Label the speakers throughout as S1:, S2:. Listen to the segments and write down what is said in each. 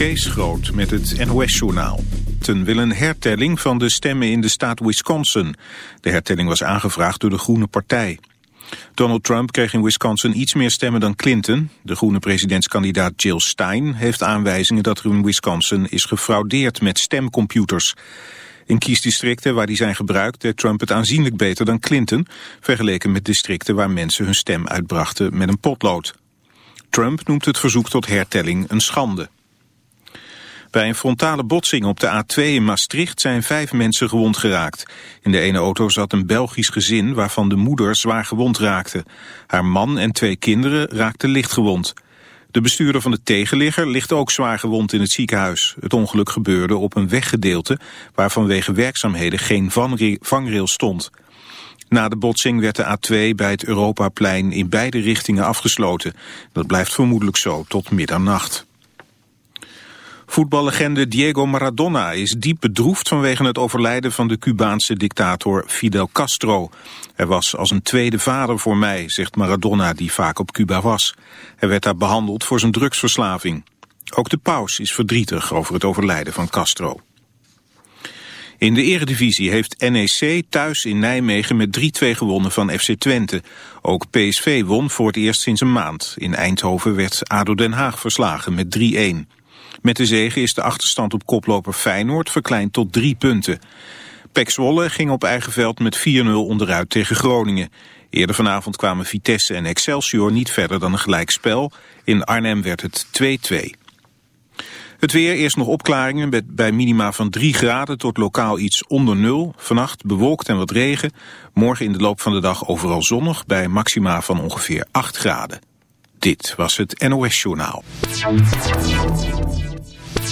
S1: Kees Groot met het NOS-journaal. Ten wil een hertelling van de stemmen in de staat Wisconsin. De hertelling was aangevraagd door de Groene Partij. Donald Trump kreeg in Wisconsin iets meer stemmen dan Clinton. De groene presidentskandidaat Jill Stein heeft aanwijzingen dat er in Wisconsin is gefraudeerd met stemcomputers. In kiesdistricten waar die zijn gebruikt deed Trump het aanzienlijk beter dan Clinton, vergeleken met districten waar mensen hun stem uitbrachten met een potlood. Trump noemt het verzoek tot hertelling een schande. Bij een frontale botsing op de A2 in Maastricht zijn vijf mensen gewond geraakt. In de ene auto zat een Belgisch gezin waarvan de moeder zwaar gewond raakte. Haar man en twee kinderen raakten licht gewond. De bestuurder van de tegenligger ligt ook zwaar gewond in het ziekenhuis. Het ongeluk gebeurde op een weggedeelte waar vanwege werkzaamheden geen vangrail stond. Na de botsing werd de A2 bij het Europaplein in beide richtingen afgesloten. Dat blijft vermoedelijk zo tot middernacht. Voetballegende Diego Maradona is diep bedroefd vanwege het overlijden van de Cubaanse dictator Fidel Castro. Hij was als een tweede vader voor mij, zegt Maradona die vaak op Cuba was. Hij werd daar behandeld voor zijn drugsverslaving. Ook de paus is verdrietig over het overlijden van Castro. In de eredivisie heeft NEC thuis in Nijmegen met 3-2 gewonnen van FC Twente. Ook PSV won voor het eerst sinds een maand. In Eindhoven werd ADO Den Haag verslagen met 3-1. Met de zege is de achterstand op koploper Feyenoord verkleind tot drie punten. Pek Zwolle ging op eigen veld met 4-0 onderuit tegen Groningen. Eerder vanavond kwamen Vitesse en Excelsior niet verder dan een gelijkspel. In Arnhem werd het 2-2. Het weer, eerst nog opklaringen bij minima van 3 graden tot lokaal iets onder nul. Vannacht bewolkt en wat regen. Morgen in de loop van de dag overal zonnig bij maxima van ongeveer 8 graden. Dit was het NOS Journaal.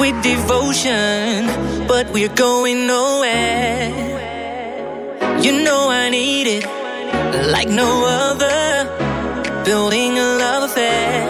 S2: sweet devotion, but we're going nowhere. You know I need it, like no other, building a love affair.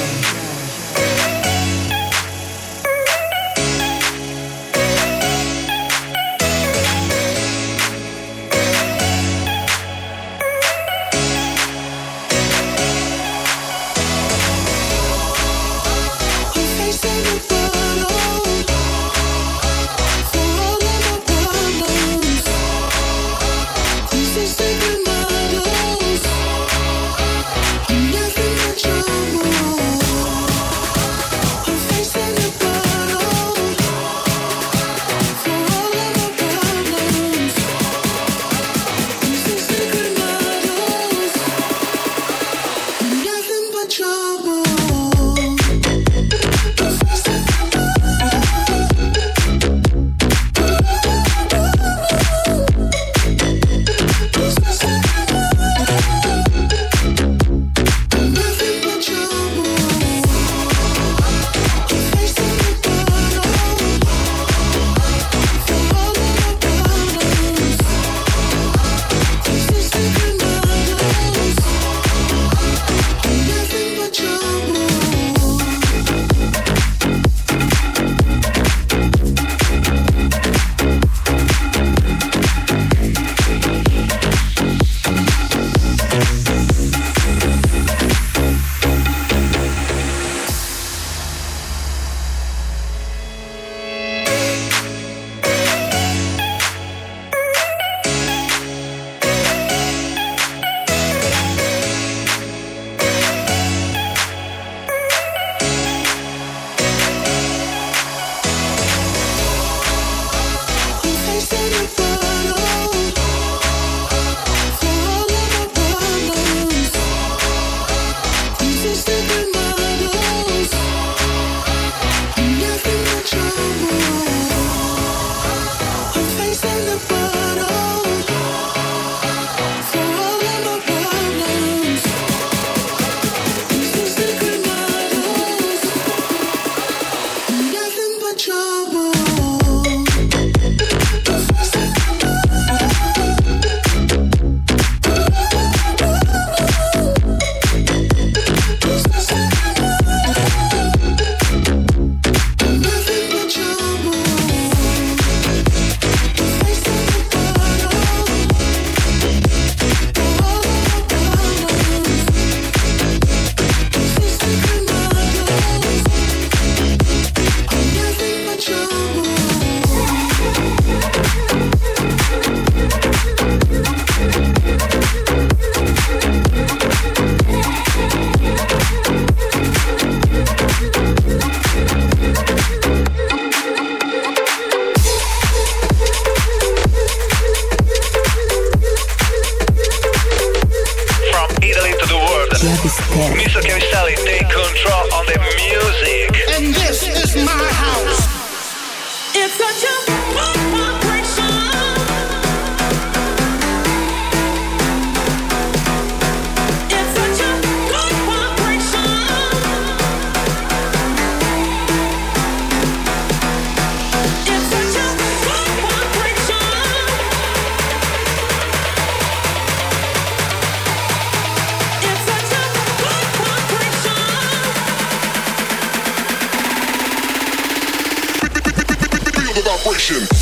S3: To the world, Mr. Cavistelli take control on the music.
S4: And this is my house.
S5: It's such a
S6: action.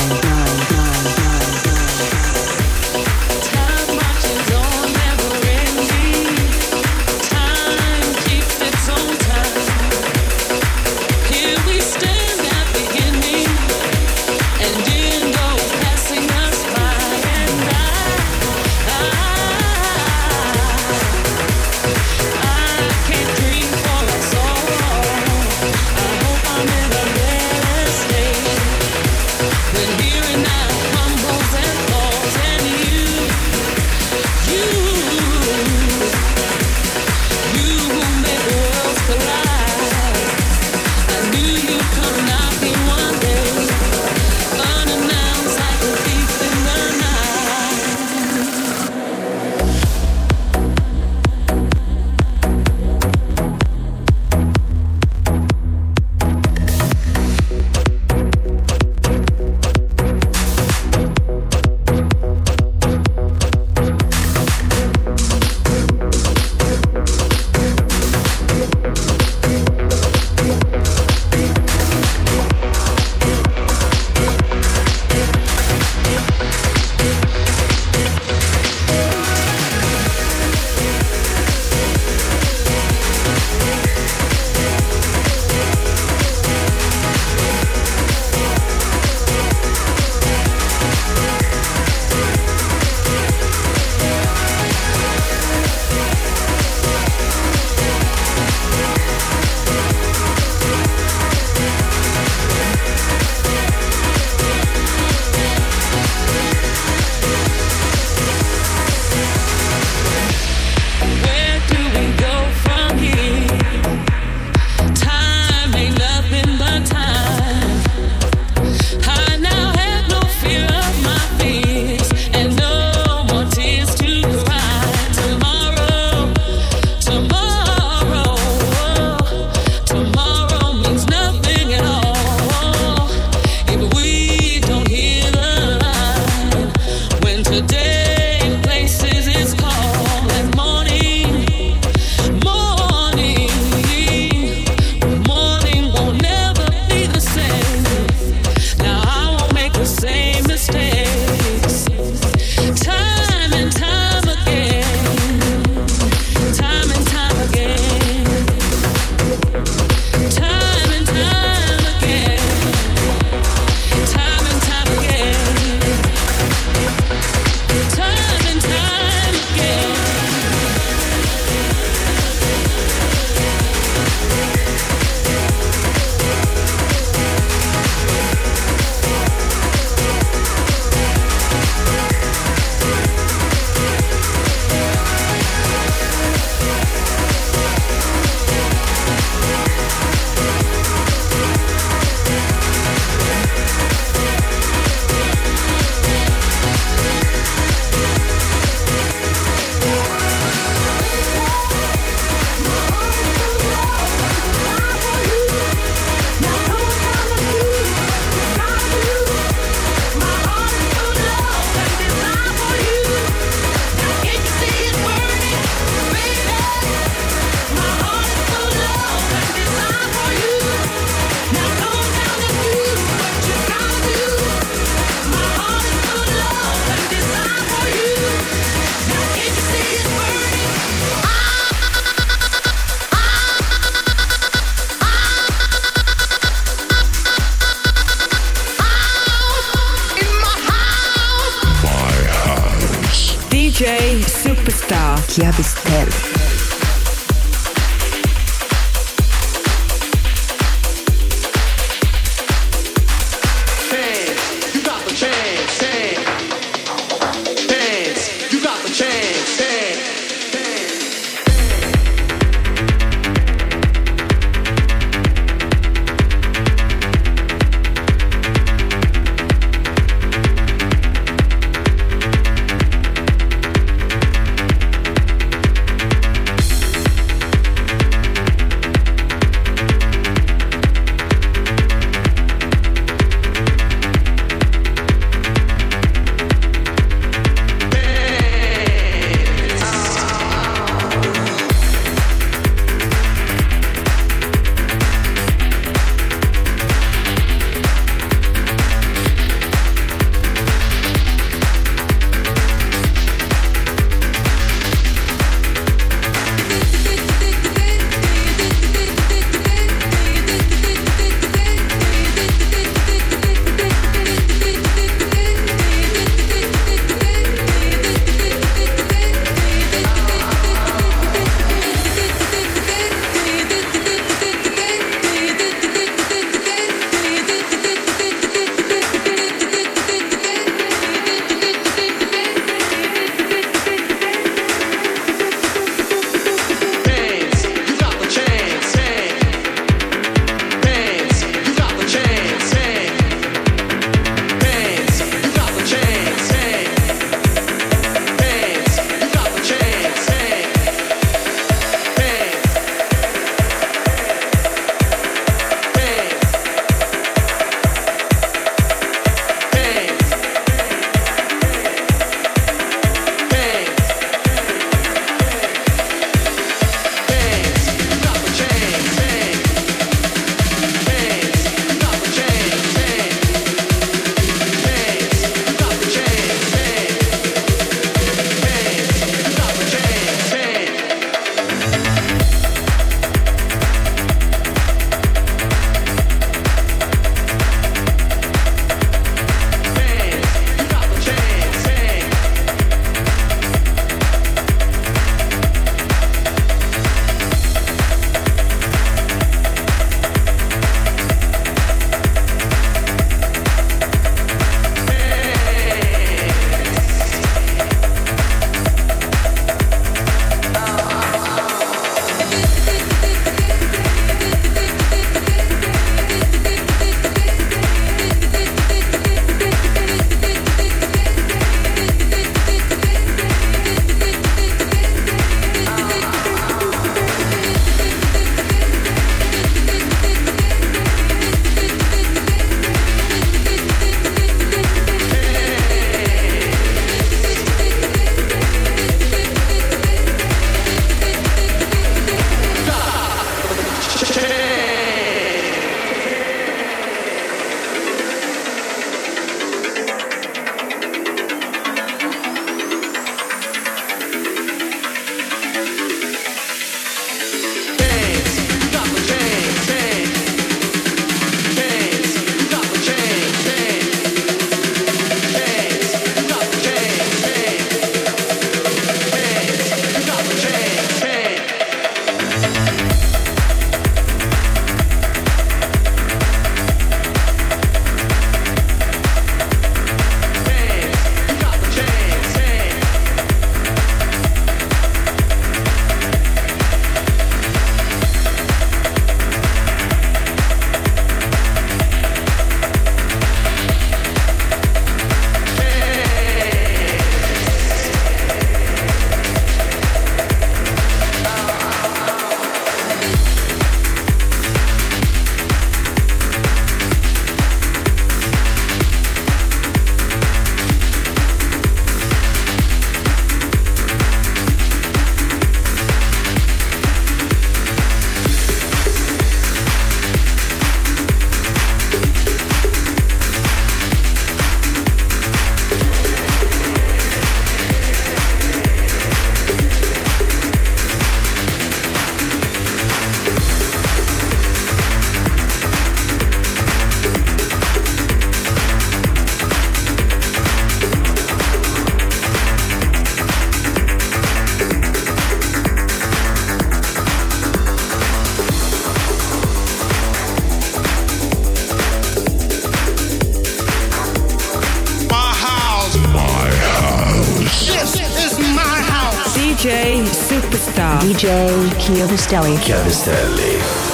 S7: Chiovistelli. Chiovistelli.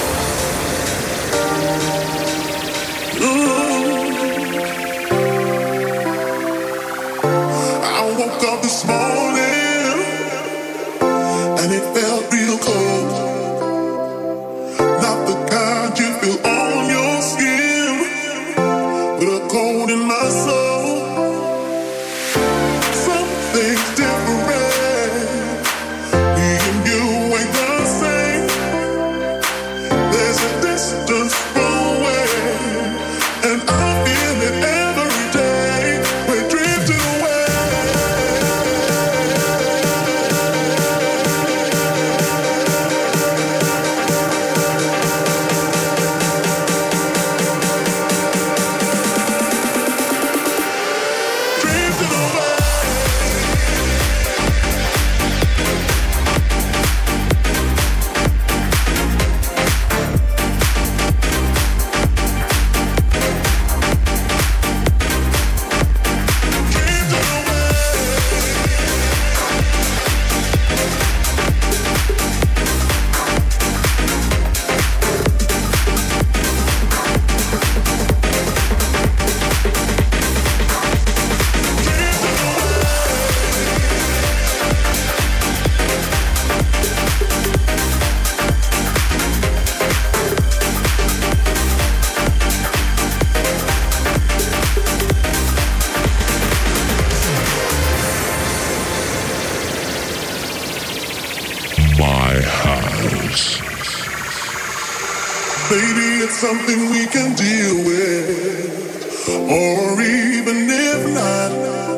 S7: something we can deal with, or even if not.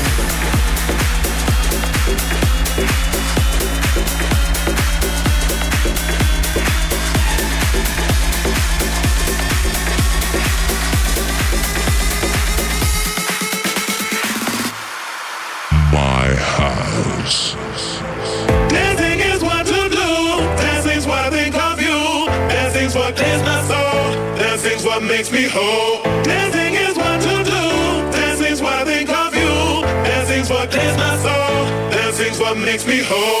S8: me whole.